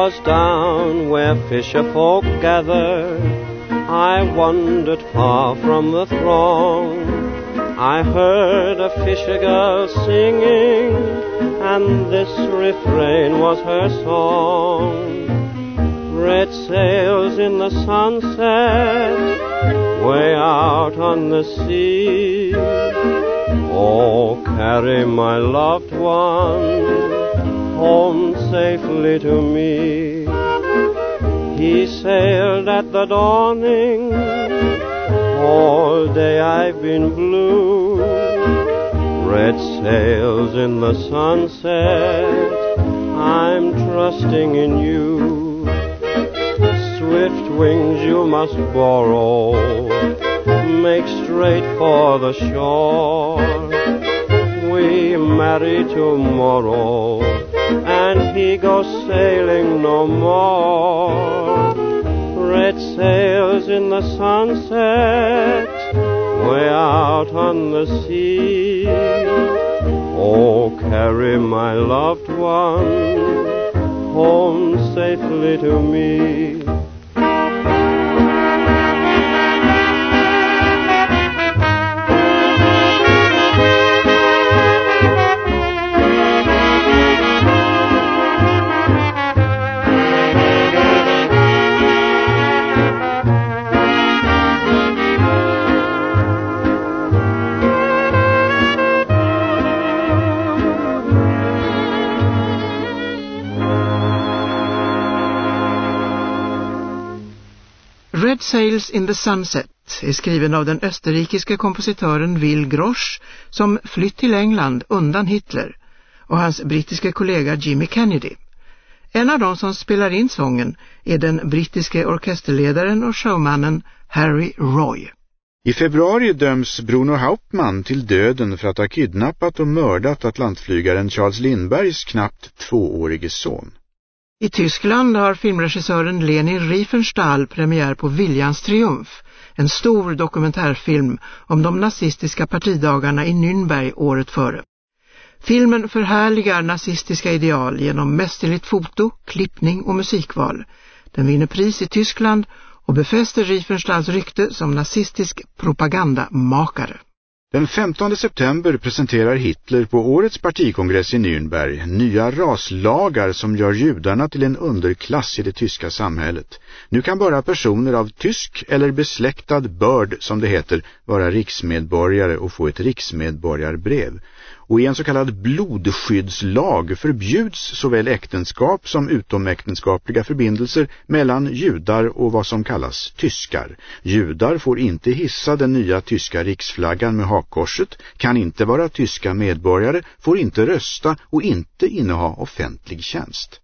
was down where fisher folk gather. I wandered far from the throng. I heard a fisher girl singing, and this refrain was her song. Red sails in the sunset, way out on the sea. Oh, carry my loved one home safely to me. He sailed at the dawning, all day I've been blue. Red sails in the sunset, I'm trusting in you. Swift wings you must borrow, make straight for the shore. We marry tomorrow, and he goes sailing no more. Red sails in the sunset, way out on the sea. Oh, carry my loved one home safely to me. Red Sails in the Sunset är skriven av den österrikiske kompositören Will Grosch som flytt till England undan Hitler och hans brittiske kollega Jimmy Kennedy. En av dem som spelar in sången är den brittiske orkesterledaren och showmannen Harry Roy. I februari döms Bruno Hauptmann till döden för att ha kidnappat och mördat atlantflygaren Charles Lindbergs knappt tvåårige son. I Tyskland har filmregissören Leni Riefenstahl premiär på Viljans triumf, en stor dokumentärfilm om de nazistiska partidagarna i Nürnberg året före. Filmen förhärligar nazistiska ideal genom mästerligt foto, klippning och musikval. Den vinner pris i Tyskland och befäster Riefenstahls rykte som nazistisk propagandamakare. Den 15 september presenterar Hitler på årets partikongress i Nürnberg nya raslagar som gör judarna till en underklass i det tyska samhället. Nu kan bara personer av tysk eller besläktad börd, som det heter, vara riksmedborgare och få ett riksmedborgarbrev. Och i en så kallad blodskyddslag förbjuds såväl äktenskap som utomäktenskapliga förbindelser mellan judar och vad som kallas tyskar. Judar får inte hissa den nya tyska riksflaggan med hakkorset, kan inte vara tyska medborgare, får inte rösta och inte inneha offentlig tjänst.